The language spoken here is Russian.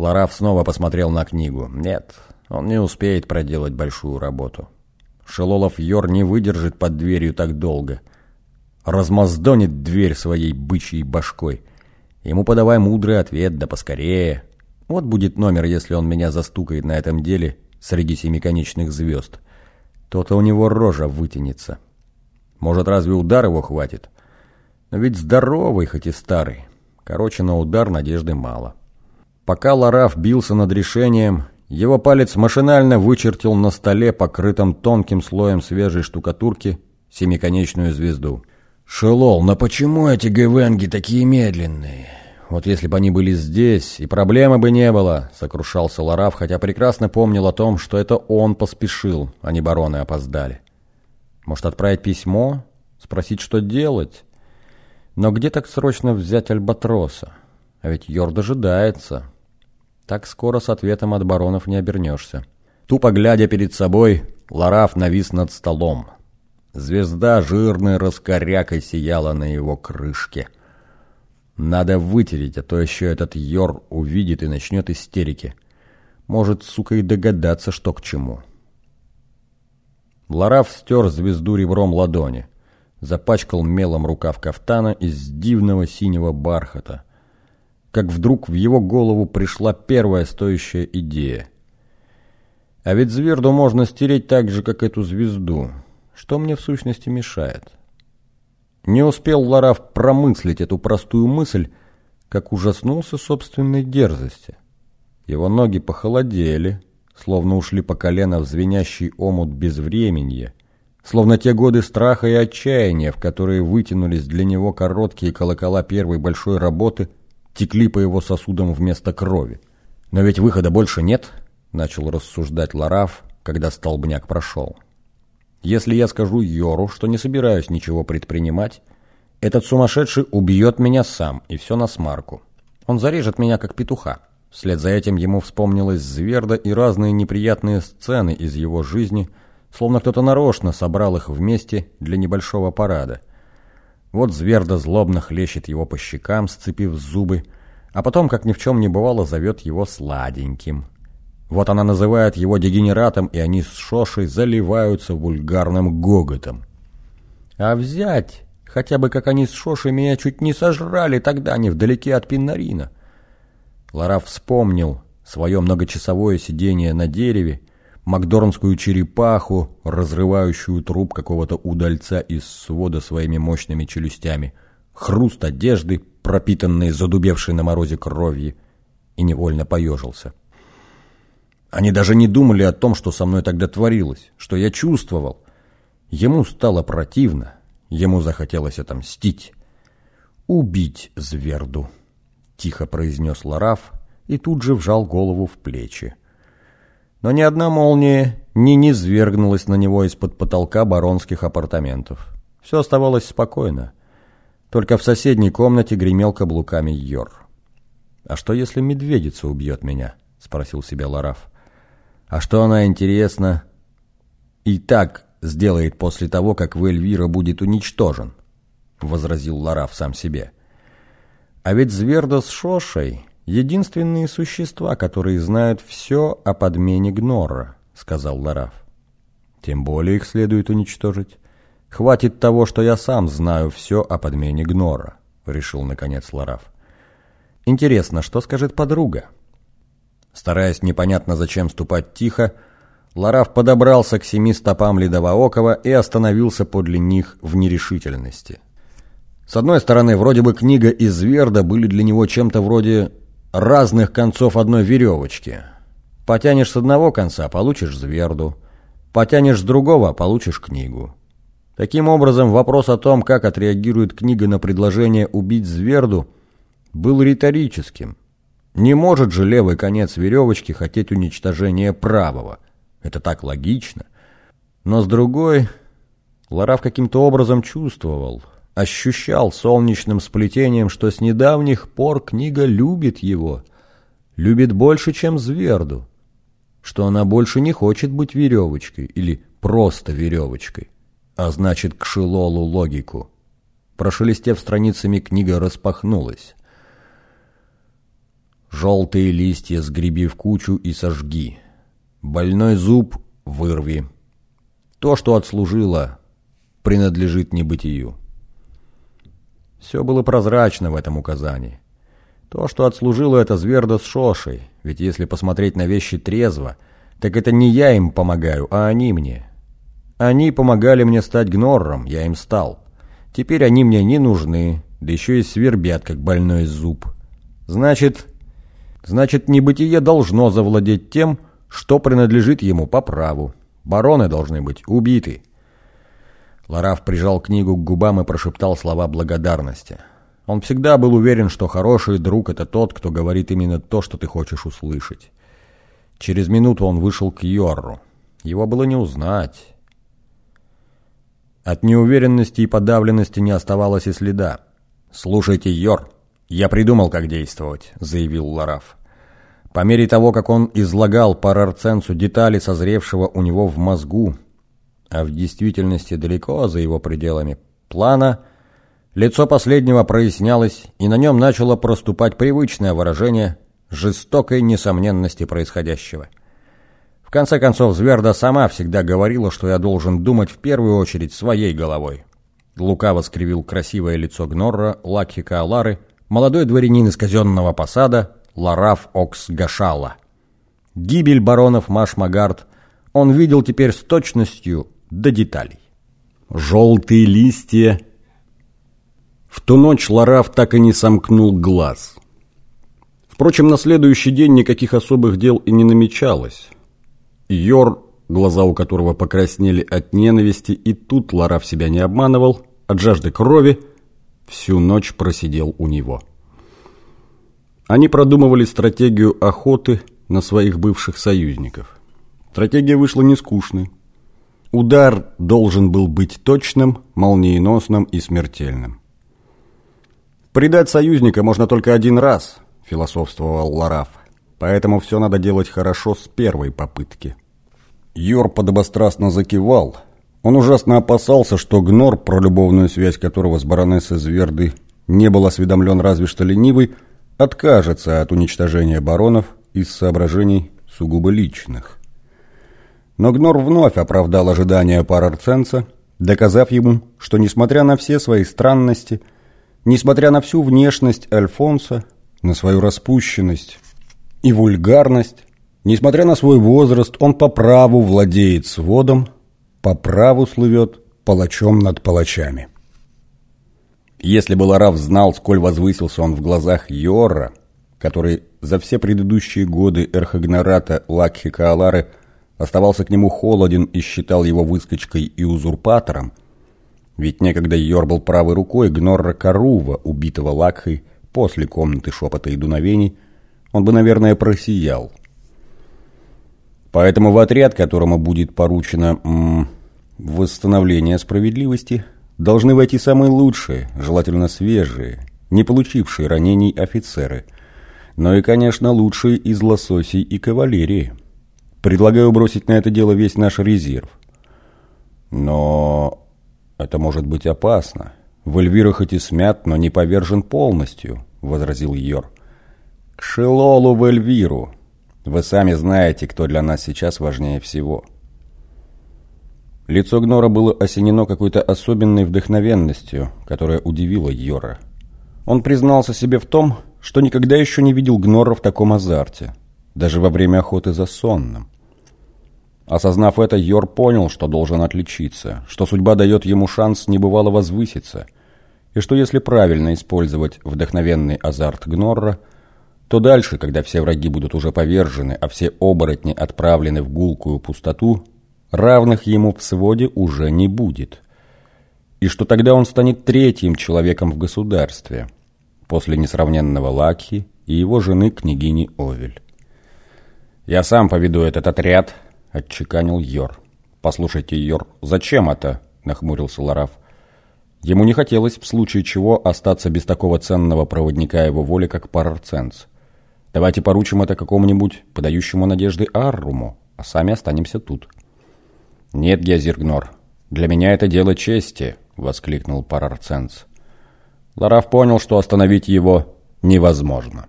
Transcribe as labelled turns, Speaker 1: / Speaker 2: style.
Speaker 1: Лараф снова посмотрел на книгу. Нет, он не успеет проделать большую работу. Шелолов Йор не выдержит под дверью так долго. Размоздонит дверь своей бычьей башкой. Ему подавай мудрый ответ, да поскорее. Вот будет номер, если он меня застукает на этом деле среди семиконечных звезд. То-то у него рожа вытянется. Может, разве удар его хватит? Но ведь здоровый, хоть и старый. Короче, на удар надежды мало. Пока Лараф бился над решением, его палец машинально вычертил на столе, покрытом тонким слоем свежей штукатурки, семиконечную звезду. «Шелол, но почему эти гвенги такие медленные?» «Вот если бы они были здесь, и проблемы бы не было», — сокрушался Лараф, хотя прекрасно помнил о том, что это он поспешил, а не бароны опоздали. «Может, отправить письмо? Спросить, что делать? Но где так срочно взять Альбатроса? А ведь Йор дожидается». Так скоро с ответом от баронов не обернешься. Тупо глядя перед собой, Лараф навис над столом. Звезда жирной раскорякой сияла на его крышке. Надо вытереть, а то еще этот Йор увидит и начнет истерики. Может, сука, и догадаться, что к чему. Лараф стер звезду ребром ладони. Запачкал мелом рукав кафтана из дивного синего бархата как вдруг в его голову пришла первая стоящая идея. А ведь Зверду можно стереть так же, как эту звезду. Что мне в сущности мешает? Не успел Лараф промыслить эту простую мысль, как ужаснулся собственной дерзости. Его ноги похолодели, словно ушли по колено в звенящий омут безвременья, словно те годы страха и отчаяния, в которые вытянулись для него короткие колокола первой большой работы – текли по его сосудам вместо крови. «Но ведь выхода больше нет», — начал рассуждать Лараф, когда столбняк прошел. «Если я скажу Йору, что не собираюсь ничего предпринимать, этот сумасшедший убьет меня сам, и все на смарку. Он зарежет меня, как петуха». Вслед за этим ему вспомнилась Зверда и разные неприятные сцены из его жизни, словно кто-то нарочно собрал их вместе для небольшого парада — вот Зверда злобно хлещет его по щекам, сцепив зубы, а потом, как ни в чем не бывало, зовет его сладеньким. Вот она называет его дегенератом, и они с Шошей заливаются вульгарным гоготом. А взять, хотя бы как они с Шошей меня чуть не сожрали тогда, не вдалеке от Пиннарина. Лара вспомнил свое многочасовое сидение на дереве макдорнскую черепаху, разрывающую труп какого-то удальца из свода своими мощными челюстями, хруст одежды, пропитанной задубевшей на морозе кровью, и невольно поежился. Они даже не думали о том, что со мной тогда творилось, что я чувствовал. Ему стало противно, ему захотелось отомстить. «Убить зверду», — тихо произнес Лараф и тут же вжал голову в плечи. Но ни одна молния не низвергнулась на него из-под потолка баронских апартаментов. Все оставалось спокойно. Только в соседней комнате гремел каблуками Йор. «А что, если медведица убьет меня?» — спросил себя Лараф. «А что она, интересно, и так сделает после того, как Вельвира будет уничтожен?» — возразил Лараф сам себе. «А ведь Зверда с Шошей единственные существа, которые знают все о подмене Гнорра», — сказал Лараф. «Тем более их следует уничтожить. Хватит того, что я сам знаю все о подмене Гнора», — решил, наконец, Лараф. «Интересно, что скажет подруга?» Стараясь непонятно зачем ступать тихо, Лараф подобрался к семи стопам Ледовоокова и остановился подле них в нерешительности. С одной стороны, вроде бы книга и Зверда были для него чем-то вроде разных концов одной веревочки. Потянешь с одного конца – получишь зверду. Потянешь с другого – получишь книгу. Таким образом, вопрос о том, как отреагирует книга на предложение убить зверду, был риторическим. Не может же левый конец веревочки хотеть уничтожения правого. Это так логично. Но с другой, Лараф каким-то образом чувствовал – ощущал солнечным сплетением, что с недавних пор книга любит его, любит больше, чем Зверду, что она больше не хочет быть веревочкой или просто веревочкой, а значит к Шилолу логику. Прошелестев страницами, книга распахнулась. Желтые листья сгреби в кучу и сожги. Больной зуб вырви. То, что отслужило, принадлежит небытию. Все было прозрачно в этом указании. То, что отслужило это Зверда с Шошей, ведь если посмотреть на вещи трезво, так это не я им помогаю, а они мне. Они помогали мне стать гнорром, я им стал. Теперь они мне не нужны, да еще и свербят, как больной зуб. Значит, значит, небытие должно завладеть тем, что принадлежит ему по праву. Бароны должны быть убиты. Лараф прижал книгу к губам и прошептал слова благодарности. Он всегда был уверен, что хороший друг — это тот, кто говорит именно то, что ты хочешь услышать. Через минуту он вышел к Йорру. Его было не узнать. От неуверенности и подавленности не оставалось и следа. «Слушайте, Йор, я придумал, как действовать», — заявил Лараф. По мере того, как он излагал Парарценцу детали созревшего у него в мозгу, а в действительности далеко за его пределами плана, лицо последнего прояснялось, и на нем начало проступать привычное выражение жестокой несомненности происходящего. В конце концов, Зверда сама всегда говорила, что я должен думать в первую очередь своей головой. Лукаво скривил красивое лицо Гнорра, Лакхика Алары, молодой дворянин из казенного посада, Лараф Окс Гашала. Гибель баронов Машмагард он видел теперь с точностью до деталей. Желтые листья. В ту ночь Лараф так и не сомкнул глаз. Впрочем, на следующий день никаких особых дел и не намечалось. Йор, глаза у которого покраснели от ненависти, и тут Лараф себя не обманывал, от жажды крови, всю ночь просидел у него. Они продумывали стратегию охоты на своих бывших союзников. Стратегия вышла нескучной. Удар должен был быть точным, молниеносным и смертельным. «Предать союзника можно только один раз», – философствовал Лараф. «Поэтому все надо делать хорошо с первой попытки». Йор подобострастно закивал. Он ужасно опасался, что Гнор, про любовную связь которого с баронессой Зверды не был осведомлен разве что ленивый, откажется от уничтожения баронов из соображений сугубо личных. Но Гнор вновь оправдал ожидания Парарценца, доказав ему, что, несмотря на все свои странности, несмотря на всю внешность Альфонса, на свою распущенность и вульгарность, несмотря на свой возраст, он по праву владеет сводом, по праву слывет палачом над палачами. Если бы Лараф знал, сколь возвысился он в глазах Йора, который за все предыдущие годы Эрхагнарата Лакхи Каалары – оставался к нему холоден и считал его выскочкой и узурпатором, ведь некогда Йор был правой рукой Гнорра Карува, убитого Лакхой после комнаты шепота и дуновений, он бы, наверное, просиял. Поэтому в отряд, которому будет поручено м -м, восстановление справедливости, должны войти самые лучшие, желательно свежие, не получившие ранений офицеры, но и, конечно, лучшие из лососей и кавалерии. Предлагаю бросить на это дело весь наш резерв. Но это может быть опасно. В Эльвира хоть и смят, но не повержен полностью, возразил Йор. К Шелолу в. Вы сами знаете, кто для нас сейчас важнее всего. Лицо Гнора было осенено какой-то особенной вдохновенностью, которая удивила Йора. Он признался себе в том, что никогда еще не видел Гнора в таком азарте даже во время охоты за сонным. Осознав это, Йор понял, что должен отличиться, что судьба дает ему шанс небывало возвыситься, и что если правильно использовать вдохновенный азарт Гнорра, то дальше, когда все враги будут уже повержены, а все оборотни отправлены в гулкую пустоту, равных ему в своде уже не будет. И что тогда он станет третьим человеком в государстве, после несравненного Лакхи и его жены княгини Овель. «Я сам поведу этот отряд», — отчеканил Йор. «Послушайте, Йор, зачем это?» — нахмурился Лараф. Ему не хотелось, в случае чего, остаться без такого ценного проводника его воли, как Парарценс. Давайте поручим это какому-нибудь подающему надежды Арруму, а сами останемся тут. «Нет, Гезергнор, для меня это дело чести», — воскликнул Парарценс. Лараф понял, что остановить его невозможно.